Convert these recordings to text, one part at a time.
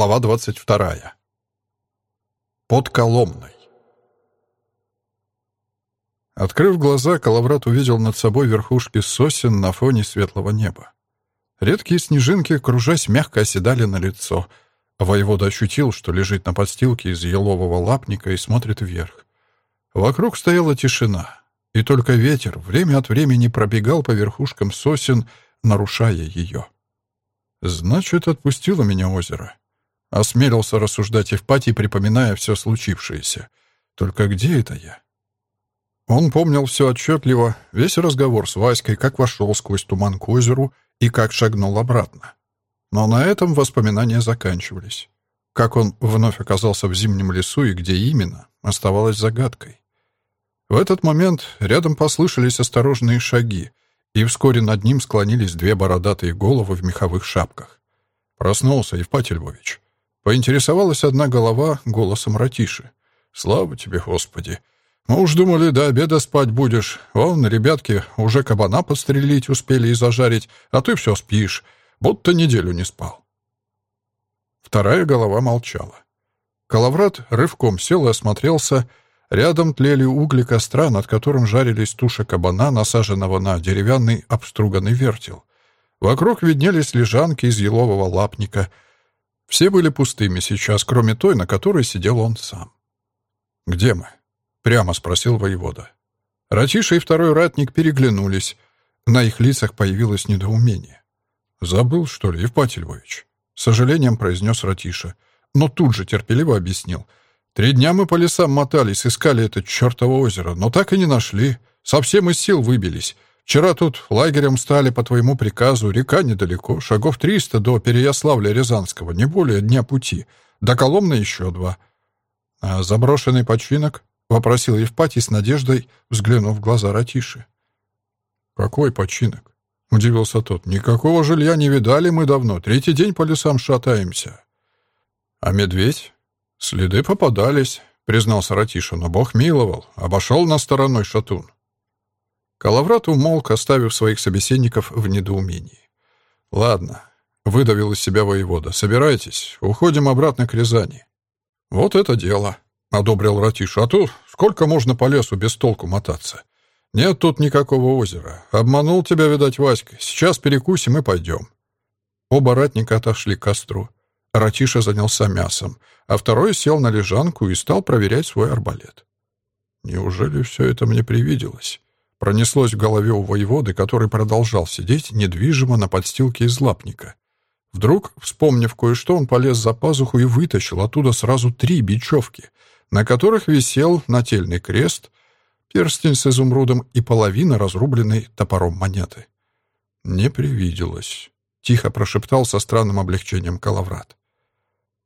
Глава 22. Под Коломной. Открыв глаза, Калаврат увидел над собой верхушки сосен на фоне светлого неба. Редкие снежинки, кружась, мягко оседали на лицо. Воевода ощутил, что лежит на подстилке из елового лапника и смотрит вверх. Вокруг стояла тишина, и только ветер время от времени пробегал по верхушкам сосен, нарушая ее. «Значит, отпустило меня озеро». Осмелился рассуждать Евпатий, припоминая все случившееся. «Только где это я?» Он помнил все отчетливо, весь разговор с Васькой, как вошел сквозь туман к озеру и как шагнул обратно. Но на этом воспоминания заканчивались. Как он вновь оказался в зимнем лесу и где именно, оставалось загадкой. В этот момент рядом послышались осторожные шаги, и вскоре над ним склонились две бородатые головы в меховых шапках. Проснулся Евпатий Львович. Поинтересовалась одна голова голосом Ратиши. «Слава тебе, Господи! Мы уж думали, до обеда спать будешь. Вон, ребятки, уже кабана подстрелить успели и зажарить, а ты все спишь, будто неделю не спал». Вторая голова молчала. Калаврат рывком сел и осмотрелся, Рядом тлели угли костра, над которым жарились туша кабана, насаженного на деревянный обструганный вертел. Вокруг виднелись лежанки из елового лапника. Все были пустыми сейчас, кроме той, на которой сидел он сам. «Где мы?» — прямо спросил воевода. Ратиша и второй ратник переглянулись. На их лицах появилось недоумение. «Забыл, что ли, Евпатий Львович?» — сожалением произнес Ратиша, но тут же терпеливо объяснил — Три дня мы по лесам мотались, искали это чертово озеро, но так и не нашли. Совсем из сил выбились. Вчера тут лагерем стали по твоему приказу, река недалеко, шагов триста до Переяславля-Рязанского, не более дня пути. До Коломны еще два. А заброшенный починок? — вопросил Евпатий с надеждой, взглянув в глаза Ратиши. «Какой починок?» — удивился тот. «Никакого жилья не видали мы давно. Третий день по лесам шатаемся». «А медведь?» «Следы попадались», — признался Ратиша, но Бог миловал, обошел на стороной шатун. Калаврат умолк, оставив своих собеседников в недоумении. «Ладно», — выдавил из себя воевода, — «собирайтесь, уходим обратно к Рязани». «Вот это дело», — одобрил Ратиша, — «а то сколько можно по лесу без толку мотаться? Нет тут никакого озера. Обманул тебя, видать, Васька. Сейчас перекусим и пойдем». Оба ратника отошли к костру. Ратиша занялся мясом, а второй сел на лежанку и стал проверять свой арбалет. «Неужели все это мне привиделось?» Пронеслось в голове у воеводы, который продолжал сидеть недвижимо на подстилке из лапника. Вдруг, вспомнив кое-что, он полез за пазуху и вытащил оттуда сразу три бечевки, на которых висел нательный крест, перстень с изумрудом и половина разрубленной топором монеты. «Не привиделось», — тихо прошептал со странным облегчением Калаврат.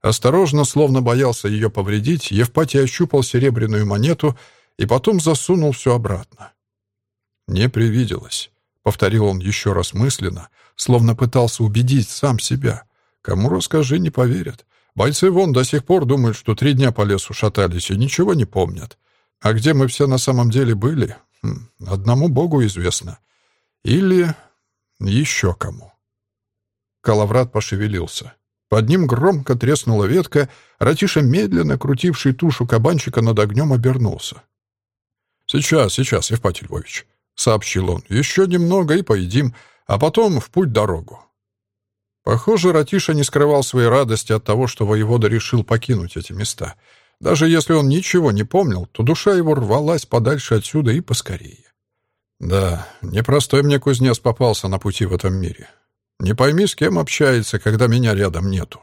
Осторожно, словно боялся ее повредить, Евпатий ощупал серебряную монету и потом засунул все обратно. «Не привиделось», — повторил он еще раз мысленно, словно пытался убедить сам себя. «Кому расскажи, не поверят. Бойцы вон до сих пор думают, что три дня по лесу шатались и ничего не помнят. А где мы все на самом деле были, хм, одному Богу известно. Или еще кому». Калаврат пошевелился. Под ним громко треснула ветка, Ратиша, медленно крутивший тушу кабанчика над огнем, обернулся. «Сейчас, сейчас, Евпатий Львович», — сообщил он, — «еще немного и поедим, а потом в путь дорогу». Похоже, Ратиша не скрывал своей радости от того, что воевода решил покинуть эти места. Даже если он ничего не помнил, то душа его рвалась подальше отсюда и поскорее. Да, непростой мне кузнец попался на пути в этом мире. Не пойми, с кем общается, когда меня рядом нету.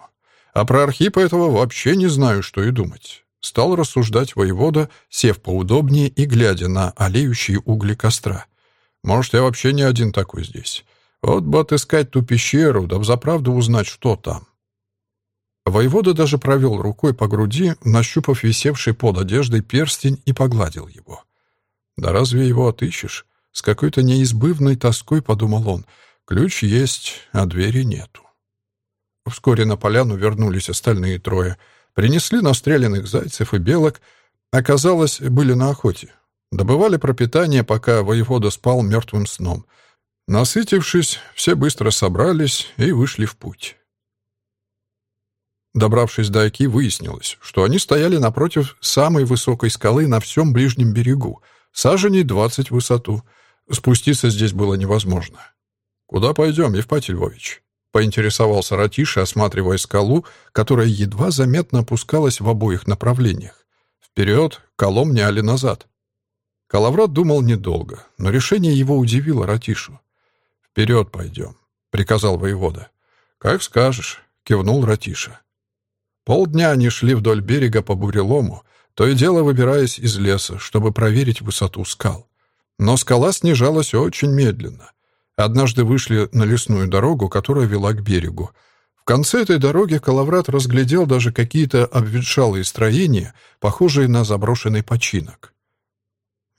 А про Архипа этого вообще не знаю, что и думать. Стал рассуждать воевода, сев поудобнее и глядя на олеющие угли костра. Может, я вообще не один такой здесь. Вот бы отыскать ту пещеру, да взаправду узнать, что там. Воевода даже провел рукой по груди, нащупав висевший под одеждой перстень и погладил его. «Да разве его отыщешь?» С какой-то неизбывной тоской подумал он — Ключ есть, а двери нету. Вскоре на поляну вернулись остальные трое. Принесли настреленных зайцев и белок. Оказалось, были на охоте. Добывали пропитание, пока воевода спал мертвым сном. Насытившись, все быстро собрались и вышли в путь. Добравшись до Оки, выяснилось, что они стояли напротив самой высокой скалы на всем ближнем берегу, саженей 20 в высоту. Спуститься здесь было невозможно. «Куда пойдем, Евпатий Львович?» — поинтересовался Ратиша, осматривая скалу, которая едва заметно опускалась в обоих направлениях. Вперед, Коломня или назад. Калаврат думал недолго, но решение его удивило Ратишу. «Вперед пойдем», — приказал воевода. «Как скажешь», — кивнул Ратиша. Полдня они шли вдоль берега по бурелому, то и дело выбираясь из леса, чтобы проверить высоту скал. Но скала снижалась очень медленно. Однажды вышли на лесную дорогу, которая вела к берегу. В конце этой дороги Калаврат разглядел даже какие-то обветшалые строения, похожие на заброшенный починок.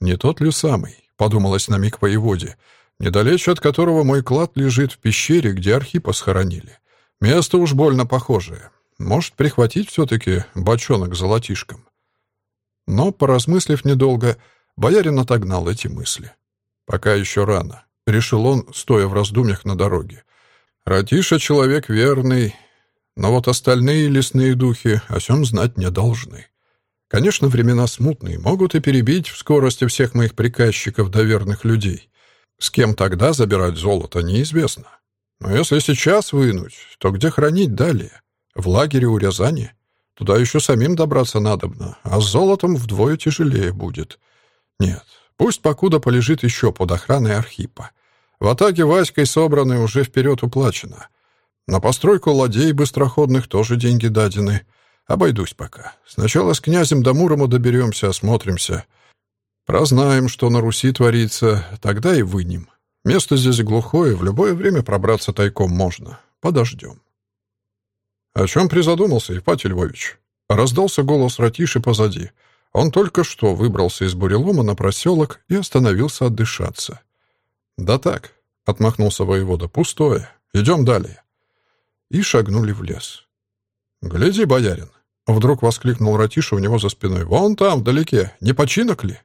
«Не тот ли самый?» — подумалось на миг воеводе, недалече от которого мой клад лежит в пещере, где Архипа схоронили. Место уж больно похожее. Может, прихватить все-таки бочонок золотишком? Но, поразмыслив недолго, боярин отогнал эти мысли. «Пока еще рано», — решил он, стоя в раздумьях на дороге. «Ратиша — человек верный, но вот остальные лесные духи о сем знать не должны. Конечно, времена смутные, могут и перебить в скорости всех моих приказчиков до людей. С кем тогда забирать золото, неизвестно. Но если сейчас вынуть, то где хранить далее? В лагере у Рязани? Туда еще самим добраться надобно, а с золотом вдвое тяжелее будет. Нет, пусть покуда полежит еще под охраной Архипа. В атаке Васькой собраны уже вперед уплачено. На постройку ладей быстроходных тоже деньги дадены. Обойдусь пока. Сначала с князем до Мурома доберемся, осмотримся. Прознаем, что на Руси творится, тогда и вынем. Место здесь глухое, в любое время пробраться тайком можно. Подождем. «О чем призадумался, Ипатий Львович?» Раздался голос Ратиши позади. Он только что выбрался из бурелома на проселок и остановился отдышаться. «Да так», — отмахнулся воевода, — «пустое. Идем далее». И шагнули в лес. «Гляди, боярин!» — вдруг воскликнул Ратиша у него за спиной. «Вон там, вдалеке. Не починок ли?»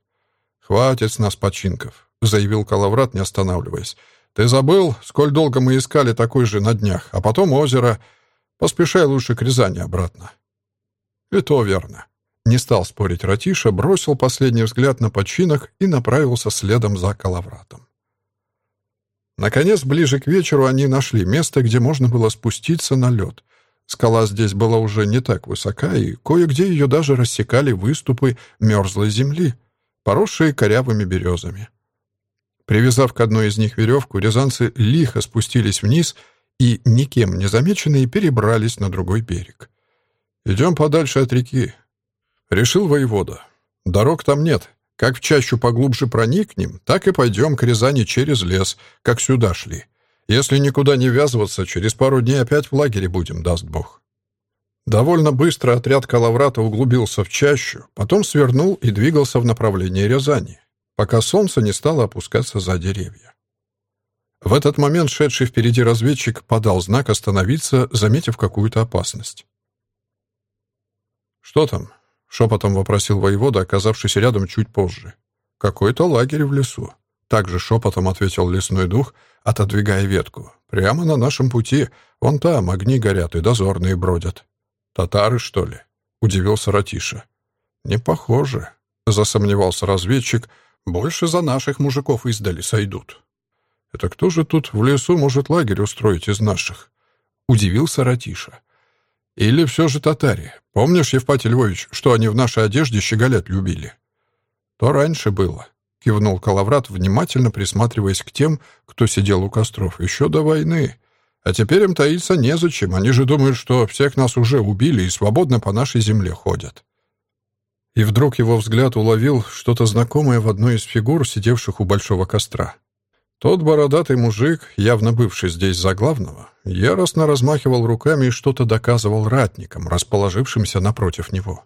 «Хватит с нас починков», — заявил Калаврат, не останавливаясь. «Ты забыл, сколь долго мы искали такой же на днях, а потом озеро, Поспешай лучше к Рязани обратно». «И то верно». Не стал спорить Ратиша, бросил последний взгляд на починок и направился следом за Калавратом. Наконец, ближе к вечеру они нашли место, где можно было спуститься на лед. Скала здесь была уже не так высока, и кое-где ее даже рассекали выступы мерзлой земли, поросшие корявыми березами. Привязав к одной из них веревку, рязанцы лихо спустились вниз — и, никем не замеченные, перебрались на другой берег. «Идем подальше от реки», — решил воевода. «Дорог там нет. Как в чащу поглубже проникнем, так и пойдем к Рязани через лес, как сюда шли. Если никуда не ввязываться, через пару дней опять в лагере будем, даст Бог». Довольно быстро отряд Калаврата углубился в чащу, потом свернул и двигался в направлении Рязани, пока солнце не стало опускаться за деревья. В этот момент шедший впереди разведчик подал знак остановиться, заметив какую-то опасность. «Что там?» — шепотом вопросил воевода, оказавшись рядом чуть позже. «Какой-то лагерь в лесу», — также шепотом ответил лесной дух, отодвигая ветку. «Прямо на нашем пути. Вон там огни горят и дозорные бродят». «Татары, что ли?» — удивился Ратиша. «Не похоже», — засомневался разведчик. «Больше за наших мужиков издали сойдут». «Это кто же тут в лесу может лагерь устроить из наших?» — удивился Ратиша. «Или все же татари? Помнишь, Евпатий Львович, что они в нашей одежде щеголять любили?» «То раньше было», — кивнул Калаврат, внимательно присматриваясь к тем, кто сидел у костров, еще до войны. «А теперь им таиться незачем, они же думают, что всех нас уже убили и свободно по нашей земле ходят». И вдруг его взгляд уловил что-то знакомое в одной из фигур, сидевших у большого костра. Тот бородатый мужик, явно бывший здесь за главного, яростно размахивал руками и что-то доказывал ратникам, расположившимся напротив него.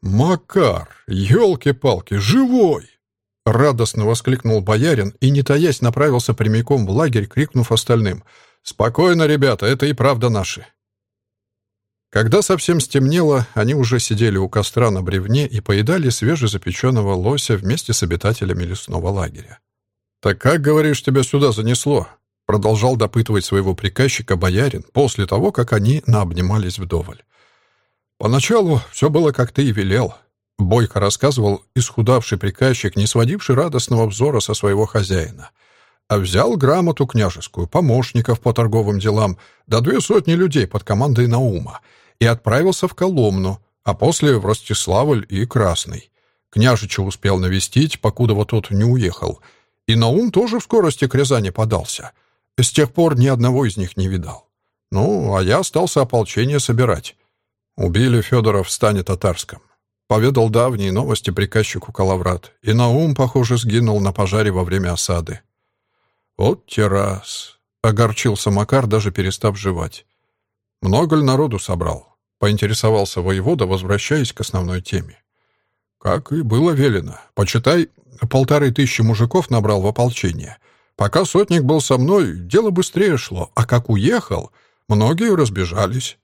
«Макар! Ёлки-палки! Живой!» Радостно воскликнул боярин и, не таясь, направился прямиком в лагерь, крикнув остальным. «Спокойно, ребята, это и правда наши!» Когда совсем стемнело, они уже сидели у костра на бревне и поедали свежезапеченного лося вместе с обитателями лесного лагеря. «Так как, говоришь, тебя сюда занесло?» — продолжал допытывать своего приказчика боярин после того, как они наобнимались вдоволь. Поначалу все было, как ты и велел. Бойко рассказывал исхудавший приказчик, не сводивший радостного взора со своего хозяина. А взял грамоту княжескую, помощников по торговым делам, да две сотни людей под командой Наума, и отправился в Коломну, а после в Ростиславль и Красный. Княжича успел навестить, покуда вот тот не уехал. И Наум тоже в скорости к Рязани подался. С тех пор ни одного из них не видал. Ну, а я остался ополчение собирать. Убили Федора в стане татарском. Поведал давние новости приказчику Калаврат. И Наум, похоже, сгинул на пожаре во время осады. Вот террас. Огорчился Макар, даже перестав жевать. Много ли народу собрал? Поинтересовался воевода, возвращаясь к основной теме. Как и было велено. Почитай, полторы тысячи мужиков набрал в ополчение. Пока сотник был со мной, дело быстрее шло, а как уехал, многие разбежались.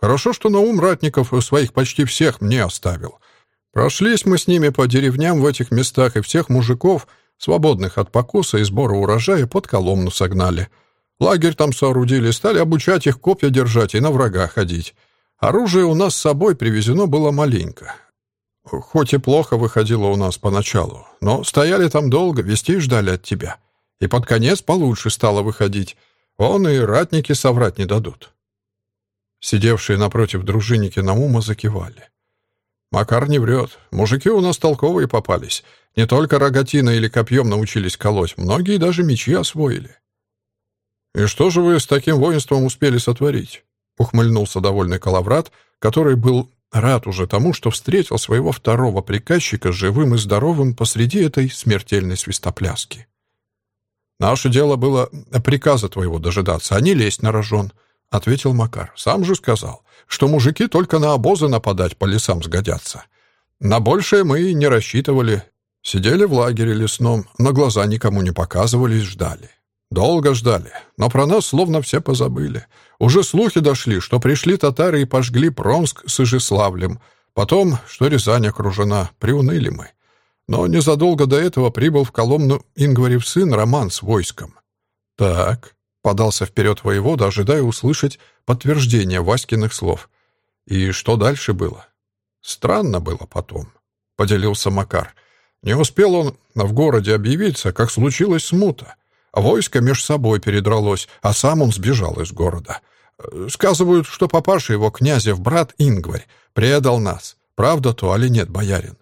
Хорошо, что на ум ратников своих почти всех мне оставил. Прошлись мы с ними по деревням в этих местах, и всех мужиков, свободных от покуса и сбора урожая, под Коломну согнали. Лагерь там соорудили, стали обучать их копья держать и на врага ходить. Оружие у нас с собой привезено было маленько. Хоть и плохо выходило у нас поначалу, но стояли там долго, вестей ждали от тебя. И под конец получше стало выходить. Он и ратники соврать не дадут. Сидевшие напротив дружинники Наума закивали. «Макар не врет. Мужики у нас толковые попались. Не только рогатина или копьем научились колоть, многие даже мечи освоили». «И что же вы с таким воинством успели сотворить?» — ухмыльнулся довольный Калаврат, который был рад уже тому, что встретил своего второго приказчика живым и здоровым посреди этой смертельной свистопляски. «Наше дело было приказа твоего дожидаться, а не лезть на рожон», — ответил Макар. «Сам же сказал, что мужики только на обозы нападать по лесам сгодятся. На большее мы и не рассчитывали. Сидели в лагере лесном, на глаза никому не показывались, ждали. Долго ждали, но про нас словно все позабыли. Уже слухи дошли, что пришли татары и пожгли Пронск с Ижеславлем. Потом, что Рязань окружена, приуныли мы. Но незадолго до этого прибыл в Коломну Ингварев сын Роман с войском. Так, Подался вперед воевода, ожидая услышать подтверждение Васькиных слов. И что дальше было? Странно было потом, — поделился Макар. Не успел он в городе объявиться, как случилась смута. Войско меж собой передралось, а сам он сбежал из города. Сказывают, что папаша его, князев брат Ингварь, предал нас. Правда то, али нет, боярин?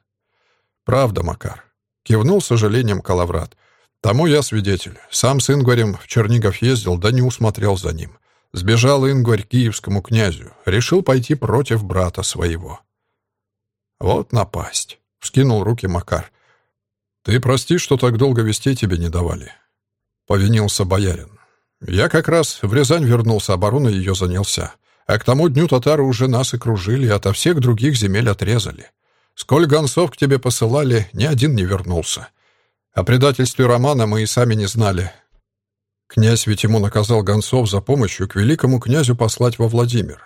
Правда, Макар. Кивнул сожалением Калаврат. Тому я свидетель. Сам с Ингварем в Чернигов ездил, да не усмотрел за ним. Сбежал Ингварь киевскому князю. Решил пойти против брата своего. Вот напасть. Вскинул руки Макар. Ты прости, что так долго вестей тебе не давали. Повинился боярин. Я как раз в Рязань вернулся, обороной ее занялся. А к тому дню татары уже нас и кружили, ото всех других земель отрезали. Сколь гонцов к тебе посылали, ни один не вернулся. О предательстве Романа мы и сами не знали. Князь ведь ему наказал гонцов за помощью к великому князю послать во Владимир.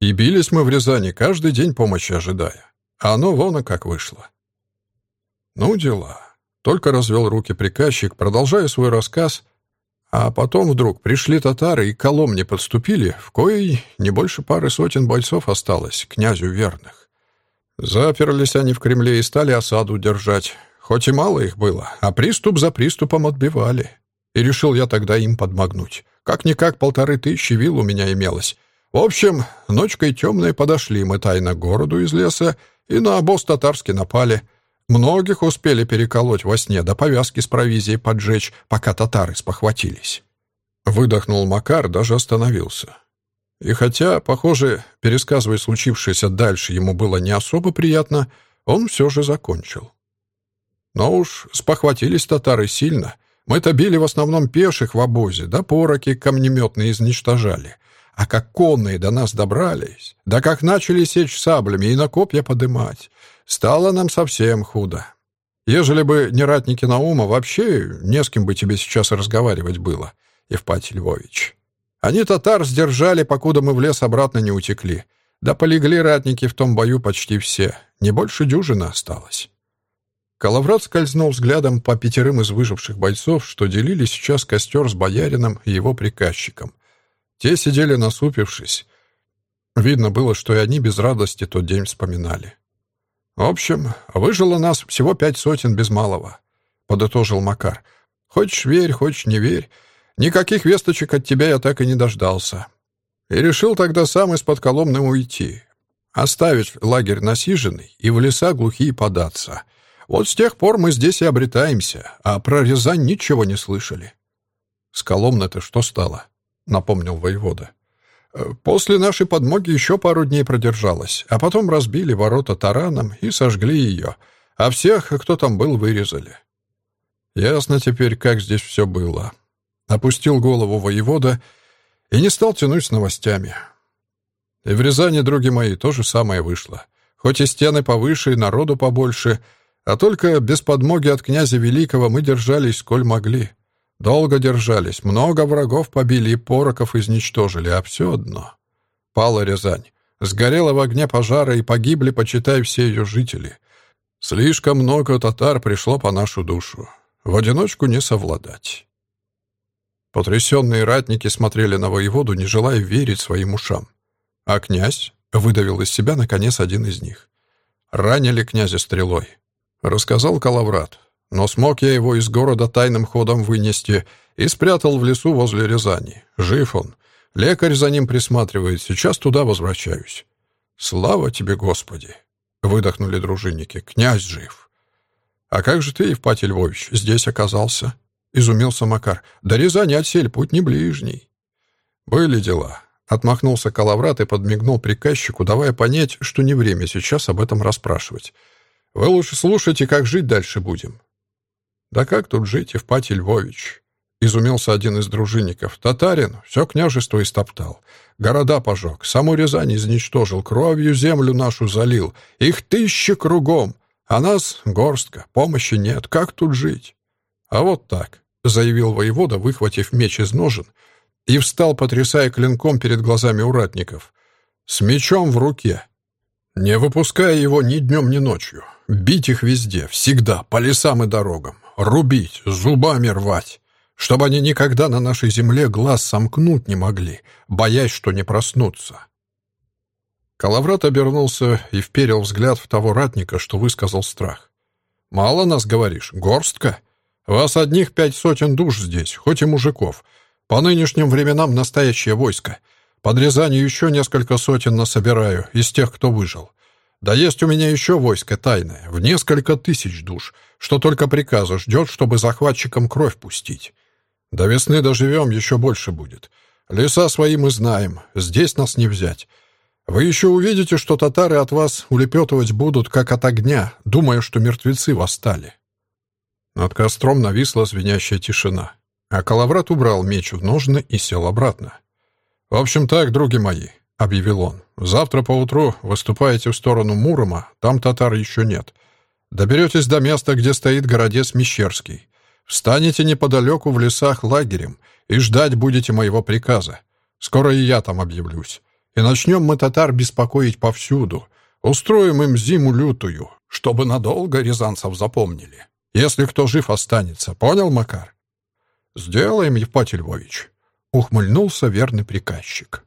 И бились мы в Рязани, каждый день помощи ожидая. А оно вон и как вышло. Ну, дела. Только развел руки приказчик, продолжая свой рассказ, а потом вдруг пришли татары и к Коломне подступили, в коей не больше пары сотен бойцов осталось, князю верных. Заперлись они в Кремле и стали осаду держать. Хоть и мало их было, а приступ за приступом отбивали. И решил я тогда им подмогнуть. Как-никак полторы тысячи вил у меня имелось. В общем, ночкой темной подошли мы тайно к городу из леса и на обоз татарский напали. Многих успели переколоть во сне, да повязки с провизией поджечь, пока татары спохватились. Выдохнул Макар, даже остановился. И хотя, похоже, пересказывать случившееся дальше ему было не особо приятно, он все же закончил. Но уж спохватились татары сильно. Мы-то били в основном пеших в обозе, да пороки камнеметные изничтожали. А как конные до нас добрались, да как начали сечь саблями и на копья подымать, стало нам совсем худо. Ежели бы не ратники Наума, вообще не с кем бы тебе сейчас разговаривать было, Евпатий Львович. Они татар сдержали, покуда мы в лес обратно не утекли. Да полегли ратники в том бою почти все, не больше дюжины осталось. Калаврат скользнул взглядом по пятерым из выживших бойцов, что делили сейчас костер с боярином и его приказчиком. Те сидели насупившись. Видно было, что и они без радости тот день вспоминали. «В общем, выжило нас всего пять сотен без малого», — подытожил Макар. «Хочешь верь, хочешь не верь. Никаких весточек от тебя я так и не дождался. И решил тогда сам из-под Коломны уйти, оставить лагерь насиженный и в леса глухие податься. Вот с тех пор мы здесь и обретаемся, а про Рязань ничего не слышали». «С Коломны-то что стало?» — напомнил воевода. После нашей подмоги еще пару дней продержалась, а потом разбили ворота тараном и сожгли ее, а всех, кто там был, вырезали. Ясно теперь, как здесь все было. Опустил голову воевода и не стал тянуть с новостями. И в Рязани, други мои, то же самое вышло. Хоть и стены повыше, и народу побольше, а только без подмоги от князя Великого мы держались сколь могли. Долго держались, много врагов побили и пороков изничтожили, а все одно. Пала Рязань. Сгорела в огне пожара и погибли, почитай, все ее жители. Слишком много татар пришло по нашу душу. В одиночку не совладать. Потрясенные ратники смотрели на воеводу, не желая верить своим ушам. А князь выдавил из себя, наконец, один из них. «Ранили князя стрелой», — рассказал Калаврат. Но смог я его из города тайным ходом вынести и спрятал в лесу возле Рязани. Жив он. Лекарь за ним присматривает. Сейчас туда возвращаюсь. Слава тебе, Господи! Выдохнули дружинники. Князь жив. А как же ты, Евпатий Львович, здесь оказался? Изумился Макар. До Рязани отсель, путь не ближний. Были дела. Отмахнулся Калаврат и подмигнул приказчику, давая понять, что не время сейчас об этом расспрашивать. «Вы лучше слушайте, как жить дальше будем. «Да как тут жить, Евпатий Львович?» — изумился один из дружинников. «Татарин все княжество истоптал, города пожег, саму Рязань изничтожил, кровью землю нашу залил, их тысячи кругом, а нас горстка, помощи нет, как тут жить?» «А вот так», — заявил воевода, выхватив меч из ножен, и встал, потрясая клинком перед глазами уратников. «С мечом в руке, не выпуская его ни днем, ни ночью. Бить их везде, всегда, по лесам и дорогам рубить, зубами рвать, чтобы они никогда на нашей земле глаз сомкнуть не могли, боясь, что не проснутся. Калаврат обернулся и вперил взгляд в того ратника, что высказал страх. «Мало нас, говоришь? Горстка? Вас одних пять сотен душ здесь, хоть и мужиков. По нынешним временам настоящее войско. Под Рязанью еще несколько сотен насобираю из тех, кто выжил. Да есть у меня еще войско тайное, в несколько тысяч душ, что только приказа ждет, чтобы захватчикам кровь пустить. До весны доживем, еще больше будет. Леса свои мы знаем, здесь нас не взять. Вы еще увидите, что татары от вас улепетывать будут, как от огня, думая, что мертвецы восстали». Над костром нависла звенящая тишина, а Калаврат убрал меч в ножны и сел обратно. «В общем так, други мои, объявил он. «Завтра поутру выступаете в сторону Мурома, там татар еще нет. Доберетесь до места, где стоит городец Мещерский. Встанете неподалеку в лесах лагерем и ждать будете моего приказа. Скоро и я там объявлюсь. И начнем мы татар беспокоить повсюду. Устроим им зиму лютую, чтобы надолго рязанцев запомнили. Если кто жив останется, понял, Макар?» «Сделаем, Евпатий Львович», — ухмыльнулся верный приказчик.